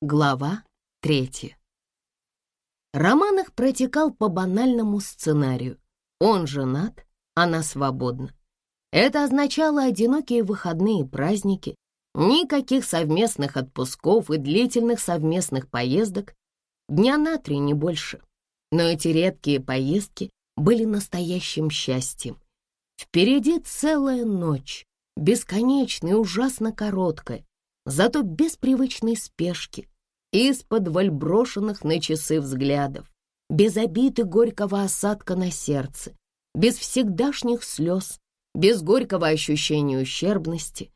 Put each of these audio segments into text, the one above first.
Глава третья. Роман их протекал по банальному сценарию. Он женат, она свободна. Это означало одинокие выходные праздники, никаких совместных отпусков и длительных совместных поездок, дня на три, не больше. Но эти редкие поездки были настоящим счастьем. Впереди целая ночь, бесконечная и ужасно короткая, зато без привычной спешки, из-под брошенных на часы взглядов, без обиды горького осадка на сердце, без всегдашних слез, без горького ощущения ущербности.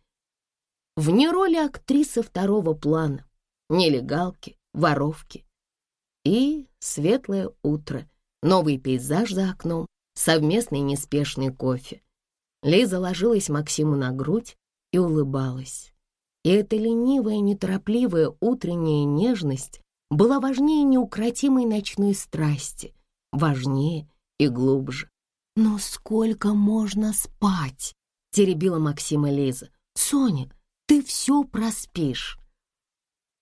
Вне роли актрисы второго плана, нелегалки, воровки. И светлое утро, новый пейзаж за окном, совместный неспешный кофе. Лиза ложилась Максиму на грудь и улыбалась. И эта ленивая, неторопливая утренняя нежность была важнее неукротимой ночной страсти, важнее и глубже. «Но сколько можно спать?» — теребила Максима Лиза. «Соня, ты все проспишь».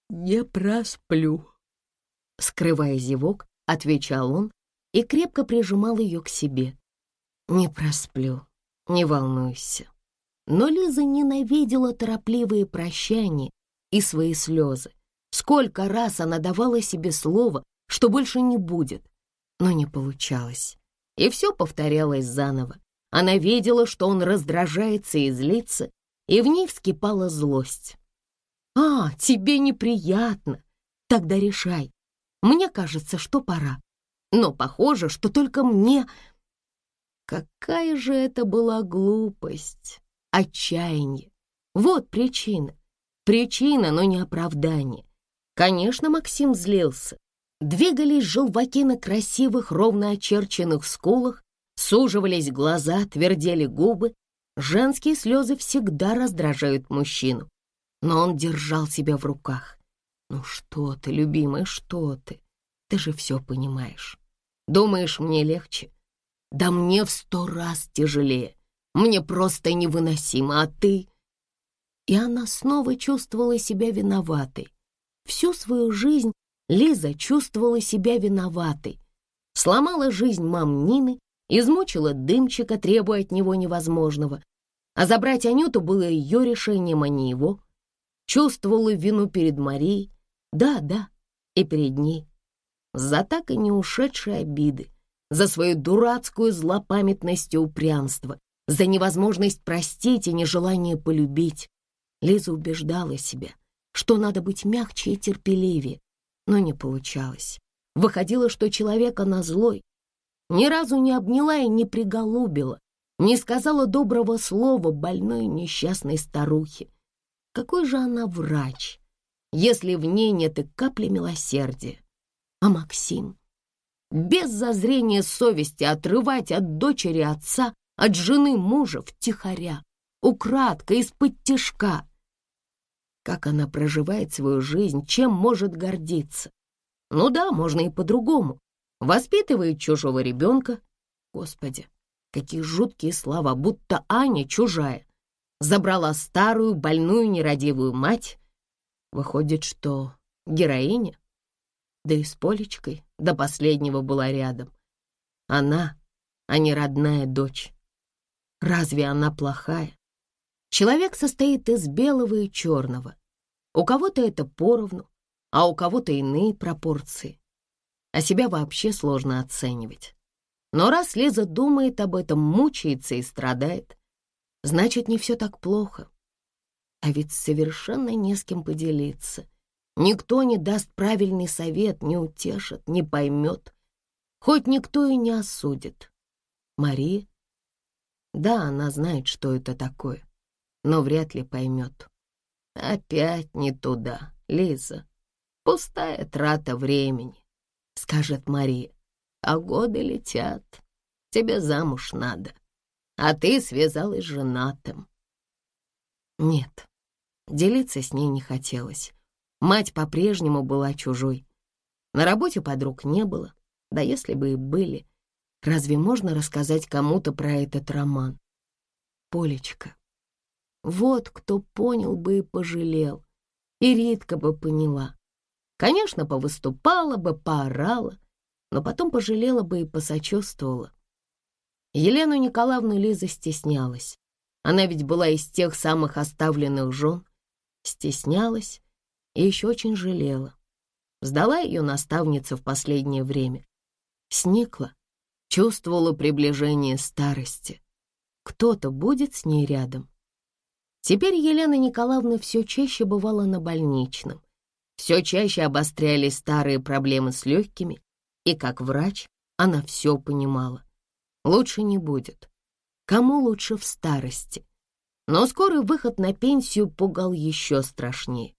«Не просплю», — скрывая зевок, отвечал он и крепко прижимал ее к себе. «Не просплю, не волнуйся». Но Лиза ненавидела торопливые прощания и свои слезы. Сколько раз она давала себе слово, что больше не будет, но не получалось. И все повторялось заново. Она видела, что он раздражается и злится, и в ней вскипала злость. «А, тебе неприятно? Тогда решай. Мне кажется, что пора. Но похоже, что только мне...» Какая же это была глупость! Отчаяние. Вот причина. Причина, но не оправдание. Конечно, Максим злился. Двигались желваки на красивых, ровно очерченных скулах, суживались глаза, твердели губы. Женские слезы всегда раздражают мужчину. Но он держал себя в руках. «Ну что ты, любимая, что ты? Ты же все понимаешь. Думаешь, мне легче? Да мне в сто раз тяжелее. Мне просто невыносимо, а ты...» И она снова чувствовала себя виноватой. Всю свою жизнь Лиза чувствовала себя виноватой. Сломала жизнь мам Нины, измучила дымчика, требуя от него невозможного. А забрать Анюту было ее решением, а не его. Чувствовала вину перед Марией. Да, да, и перед ней. За так и не ушедшие обиды, за свою дурацкую злопамятность и упрямство, за невозможность простить и нежелание полюбить. Лиза убеждала себя, что надо быть мягче и терпеливее, но не получалось. Выходило, что человек она злой. Ни разу не обняла и не приголубила, не сказала доброго слова больной несчастной старухе. Какой же она врач, если в ней нет и капли милосердия? А Максим? Без зазрения совести отрывать от дочери отца от жены мужа втихаря, украдкой, из-под тишка. Как она проживает свою жизнь, чем может гордиться? Ну да, можно и по-другому. Воспитывает чужого ребенка. Господи, какие жуткие слова, будто Аня чужая. Забрала старую, больную, нерадивую мать. Выходит, что героиня? Да и с Полечкой до последнего была рядом. Она, а не родная дочь. Разве она плохая? Человек состоит из белого и черного. У кого-то это поровну, а у кого-то иные пропорции. А себя вообще сложно оценивать. Но раз Лиза думает об этом, мучается и страдает, значит, не все так плохо. А ведь совершенно не с кем поделиться. Никто не даст правильный совет, не утешит, не поймет. Хоть никто и не осудит. Мария да, она знает, что это такое, но вряд ли поймет. Опять не туда, Лиза. Пустая трата времени, скажет Мария. А годы летят, тебе замуж надо, а ты связалась с женатым. Нет, делиться с ней не хотелось. Мать по-прежнему была чужой. На работе подруг не было, да если бы и были, Разве можно рассказать кому-то про этот роман? Полечка. Вот кто понял бы и пожалел. И Ритка бы поняла. Конечно, повыступала бы, поорала, но потом пожалела бы и посочувствовала. Елену Николаевну Лиза стеснялась. Она ведь была из тех самых оставленных жен. Стеснялась и еще очень жалела. Сдала ее наставница в последнее время. Сникла, чувствовала приближение старости. Кто-то будет с ней рядом. Теперь Елена Николаевна все чаще бывала на больничном. Все чаще обострялись старые проблемы с легкими, и как врач она все понимала. Лучше не будет. Кому лучше в старости? Но скорый выход на пенсию пугал еще страшнее.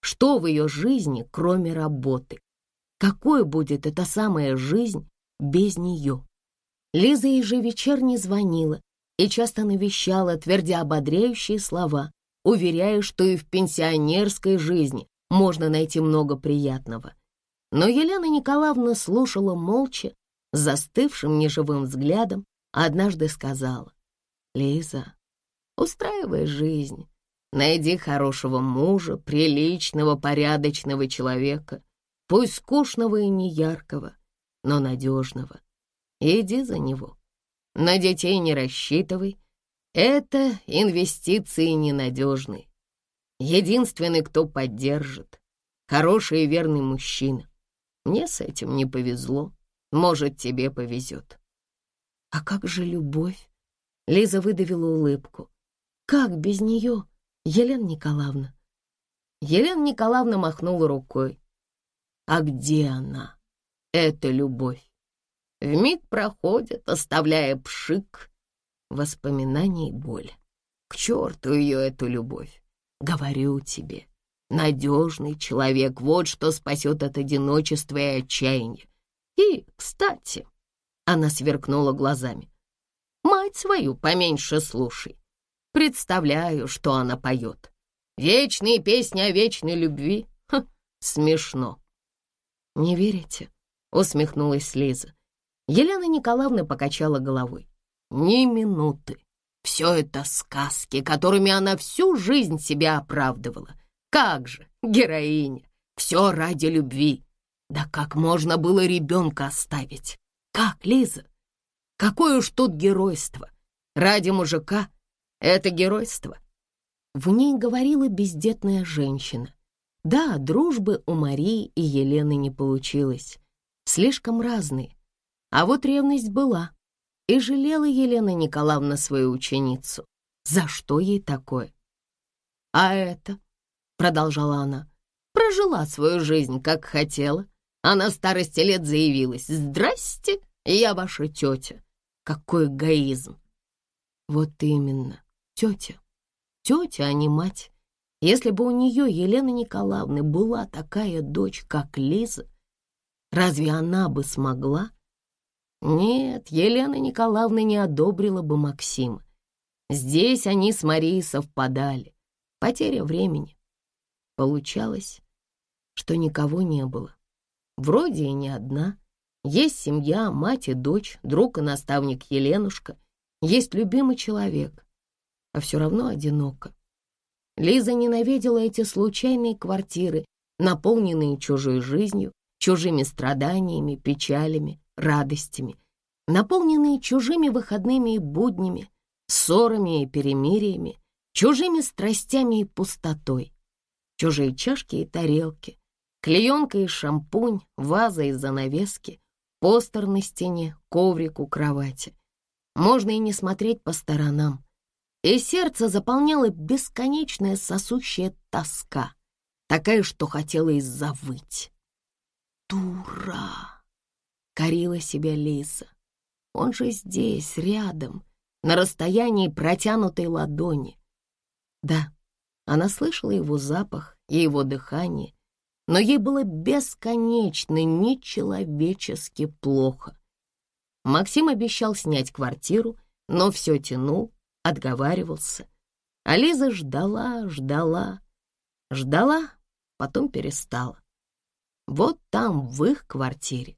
Что в ее жизни, кроме работы? Какой будет эта самая жизнь без нее? Лиза ежевечерне звонила и часто навещала, твердя ободряющие слова, уверяя, что и в пенсионерской жизни можно найти много приятного. Но Елена Николаевна слушала молча, застывшим неживым взглядом, а однажды сказала, «Лиза, устраивай жизнь, найди хорошего мужа, приличного, порядочного человека, пусть скучного и неяркого, но надежного. Иди за него. На детей не рассчитывай, это инвестиции ненадежные. Единственный, кто поддержит, хороший и верный мужчина. Мне с этим не повезло. Может, тебе повезет. А как же любовь? Лиза выдавила улыбку. Как без нее, Елена Николаевна? Елена Николаевна махнула рукой. А где она? Это любовь. Вмиг проходит, оставляя пшик, воспоминаний и боль. К черту ее эту любовь. Говорю тебе, надежный человек, вот что спасет от одиночества и отчаяния. И, кстати, она сверкнула глазами. Мать свою поменьше слушай. Представляю, что она поет. Вечные песни о вечной любви. Ха, смешно. Не верите? Усмехнулась Лиза. Елена Николаевна покачала головой. Ни минуты. Все это сказки, которыми она всю жизнь себя оправдывала. Как же, героиня, все ради любви. Да как можно было ребенка оставить? Как, Лиза? Какое уж тут геройство? Ради мужика это геройство. В ней говорила бездетная женщина. Да, дружбы у Марии и Елены не получилось. Слишком разные. А вот ревность была. И жалела Елена Николаевна свою ученицу. За что ей такое? А это, продолжала она, прожила свою жизнь, как хотела, а на старости лет заявилась. «Здрасте, я ваша тетя». Какой эгоизм! Вот именно, тетя. Тетя, а не мать. Если бы у нее, Елены Николаевны, была такая дочь, как Лиза, разве она бы смогла? Нет, Елена Николаевна не одобрила бы Максима. Здесь они с Марией совпадали. Потеря времени. Получалось, что никого не было. Вроде и не одна. Есть семья, мать и дочь, друг и наставник Еленушка. Есть любимый человек. А все равно одиноко. Лиза ненавидела эти случайные квартиры, наполненные чужой жизнью, чужими страданиями, печалями, радостями, наполненные чужими выходными и буднями, ссорами и перемириями, чужими страстями и пустотой, чужие чашки и тарелки, клеенка и шампунь, ваза и занавески, постер на стене, коврик у кровати. Можно и не смотреть по сторонам. И сердце заполняло бесконечная сосущая тоска, такая, что хотелось завыть. «Дура!» — корила себя Лиза. «Он же здесь, рядом, на расстоянии протянутой ладони». Да, она слышала его запах и его дыхание, но ей было бесконечно, нечеловечески плохо. Максим обещал снять квартиру, но все тянул, отговаривался. А Лиза ждала, ждала, ждала, потом перестала. Вот там, в их квартире,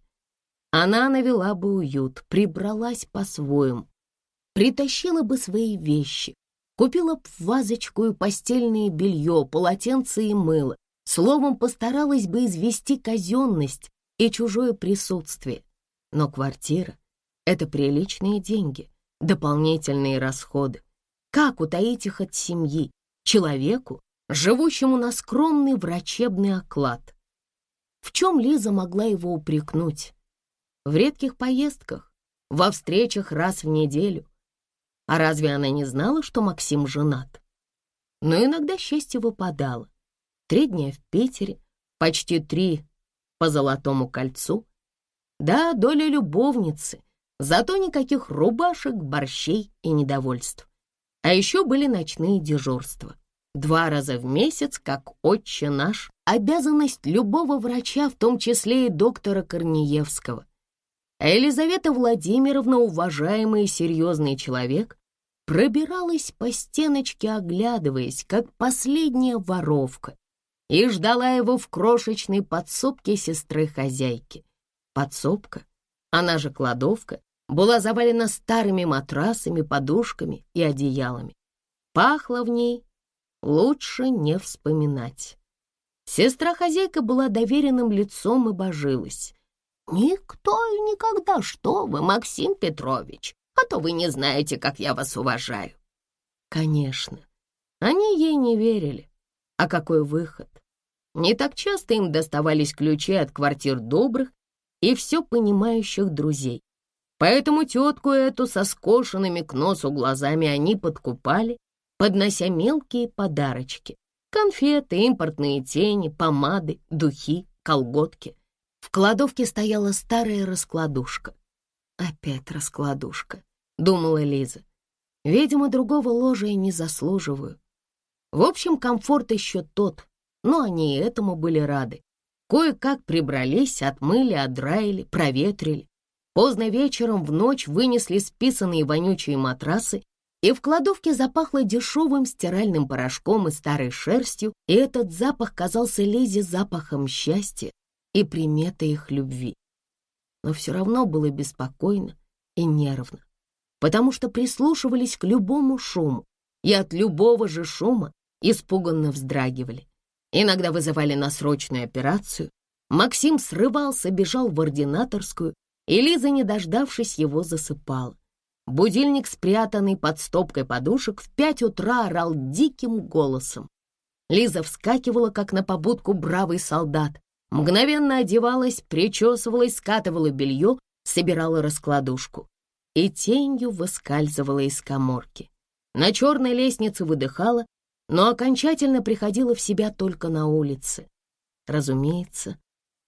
она навела бы уют, прибралась по-своему, притащила бы свои вещи, купила б вазочку и постельное белье, полотенце и мыло, словом, постаралась бы извести казенность и чужое присутствие. Но квартира — это приличные деньги, дополнительные расходы. Как утаить их от семьи, человеку, живущему на скромный врачебный оклад? В чем Лиза могла его упрекнуть? В редких поездках, во встречах раз в неделю. А разве она не знала, что Максим женат? Но иногда счастье выпадало. Три дня в Питере, почти три по Золотому кольцу. Да, доля любовницы, зато никаких рубашек, борщей и недовольств. А еще были ночные дежурства. Два раза в месяц, как отче наш, обязанность любого врача, в том числе и доктора Корнеевского. А Елизавета Владимировна, уважаемый и серьезный человек, пробиралась по стеночке, оглядываясь, как последняя воровка, и ждала его в крошечной подсобке сестры-хозяйки. Подсобка, она же кладовка, была завалена старыми матрасами, подушками и одеялами. Пахло в ней лучше не вспоминать. Сестра-хозяйка была доверенным лицом и божилась. «Никто и никогда, что вы, Максим Петрович, а то вы не знаете, как я вас уважаю». Конечно, они ей не верили. А какой выход? Не так часто им доставались ключи от квартир добрых и все понимающих друзей. Поэтому тетку эту со скошенными к носу глазами они подкупали, поднося мелкие подарочки. Конфеты, импортные тени, помады, духи, колготки. В кладовке стояла старая раскладушка. Опять раскладушка, думала Лиза. Видимо, другого ложа я не заслуживаю. В общем, комфорт еще тот, но они и этому были рады. Кое-как прибрались, отмыли, отдраили, проветрили. Поздно вечером в ночь вынесли списанные вонючие матрасы, и в кладовке запахло дешевым стиральным порошком и старой шерстью, и этот запах казался Лизе запахом счастья и приметой их любви. Но все равно было беспокойно и нервно, потому что прислушивались к любому шуму, и от любого же шума испуганно вздрагивали. Иногда вызывали на срочную операцию. Максим срывался, бежал в ординаторскую, и Лиза, не дождавшись его, засыпала. Будильник, спрятанный под стопкой подушек, в пять утра орал диким голосом. Лиза вскакивала, как на побудку бравый солдат, мгновенно одевалась, причесывалась, скатывала белье, собирала раскладушку и тенью выскальзывала из коморки. На черной лестнице выдыхала, но окончательно приходила в себя только на улице. Разумеется,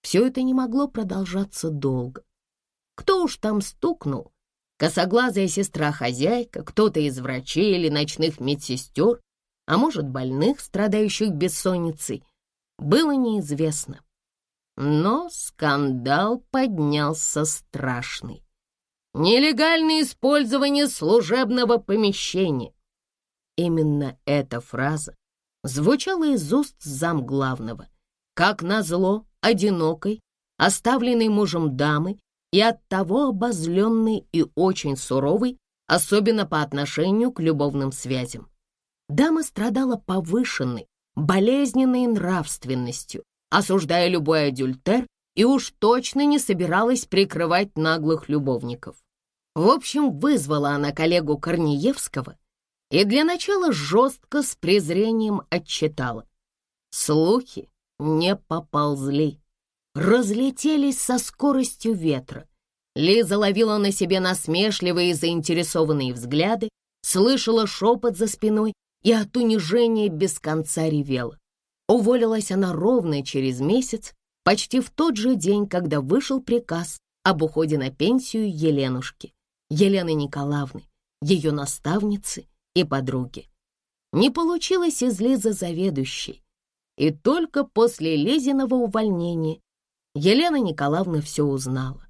все это не могло продолжаться долго. Кто уж там стукнул? Косоглазая сестра-хозяйка, кто-то из врачей или ночных медсестер, а может, больных, страдающих бессонницей, было неизвестно. Но скандал поднялся страшный. Нелегальное использование служебного помещения. Именно эта фраза звучала из уст замглавного. Как назло, одинокой, оставленной мужем дамы и оттого обозленной и очень суровой, особенно по отношению к любовным связям. Дама страдала повышенной, болезненной нравственностью, осуждая любой адюльтер и уж точно не собиралась прикрывать наглых любовников. В общем, вызвала она коллегу Корнеевского и для начала жестко с презрением отчитала. Слухи не поползли, разлетелись со скоростью ветра. Лиза ловила на себе насмешливые и заинтересованные взгляды, слышала шепот за спиной и от унижения без конца ревела. Уволилась она ровно через месяц, почти в тот же день, когда вышел приказ об уходе на пенсию Еленушки, Елены Николаевны, ее наставницы и подруги. Не получилось из Лизы заведующей, и только после Лизиного увольнения Елена Николаевна все узнала.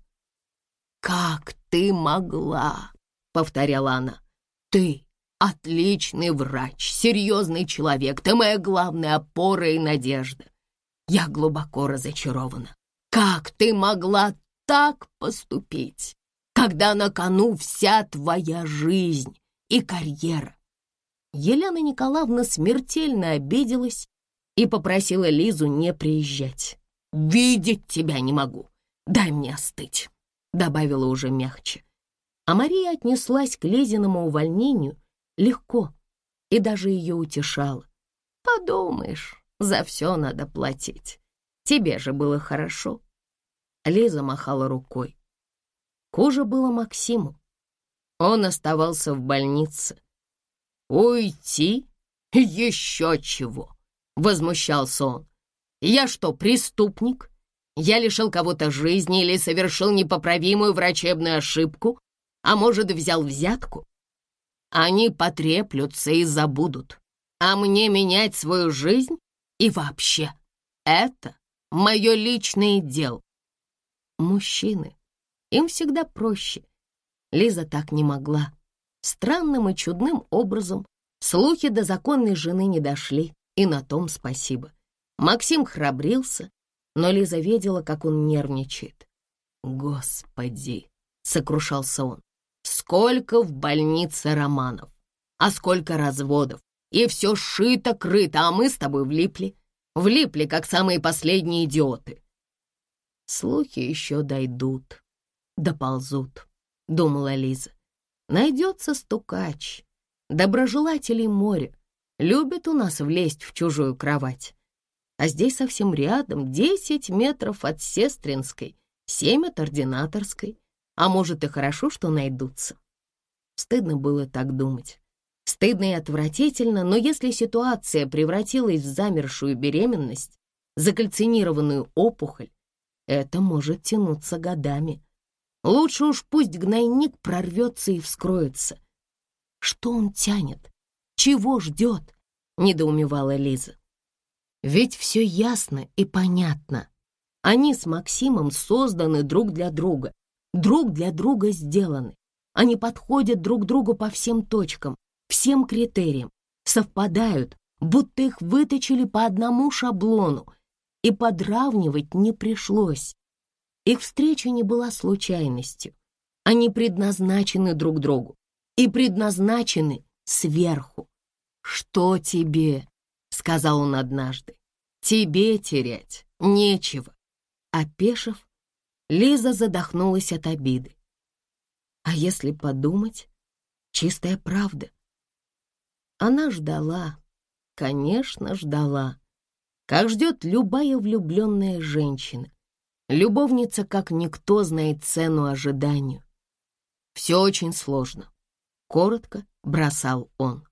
«Как ты могла?» — повторяла она. «Ты отличный врач, серьезный человек, ты моя главная опора и надежда. Я глубоко разочарована. Как ты могла так поступить, когда на кону вся твоя жизнь и карьера?» Елена Николаевна смертельно обиделась и попросила Лизу не приезжать. «Видеть тебя не могу. Дай мне остыть», — добавила уже мягче. А Мария отнеслась к Лизиному увольнению легко и даже ее утешала. «Подумаешь, за все надо платить. Тебе же было хорошо». Лиза махала рукой. Хуже было Максиму. Он оставался в больнице. «Уйти? Еще чего!» — возмущался он. «Я что, преступник? Я лишил кого-то жизни или совершил непоправимую врачебную ошибку, а может, взял взятку? Они потреплются и забудут. А мне менять свою жизнь? И вообще, это мое личное дело. Мужчины, им всегда проще. Лиза так не могла. Странным и чудным образом слухи до законной жены не дошли, и на том спасибо. Максим храбрился, но Лиза видела, как он нервничает. «Господи!» — сокрушался он. «Сколько в больнице романов, а сколько разводов, и все шито-крыто, а мы с тобой влипли. Влипли, как самые последние идиоты». Слухи еще дойдут, доползут, думала Лиза. Найдется стукач, доброжелателей море, любят у нас влезть в чужую кровать. А здесь совсем рядом, десять метров от Сестринской, семь от Ординаторской. А может и хорошо, что найдутся. Стыдно было так думать. Стыдно и отвратительно, но если ситуация превратилась в замершую беременность, закальцинированную опухоль, это может тянуться годами. Лучше уж пусть гнойник прорвется и вскроется. Что он тянет? Чего ждет? Недоумевала Лиза. Ведь все ясно и понятно. Они с Максимом созданы друг для друга, друг для друга сделаны. Они подходят друг другу по всем точкам, всем критериям, совпадают, будто их выточили по одному шаблону, и подравнивать не пришлось. Их встреча не была случайностью. Они предназначены друг другу и предназначены сверху. «Что тебе?» — сказал он однажды. «Тебе терять нечего». Опешив, Лиза задохнулась от обиды. А если подумать, чистая правда. Она ждала, конечно, ждала, как ждет любая влюбленная женщина, Любовница как никто знает цену ожиданию. Все очень сложно. Коротко бросал он.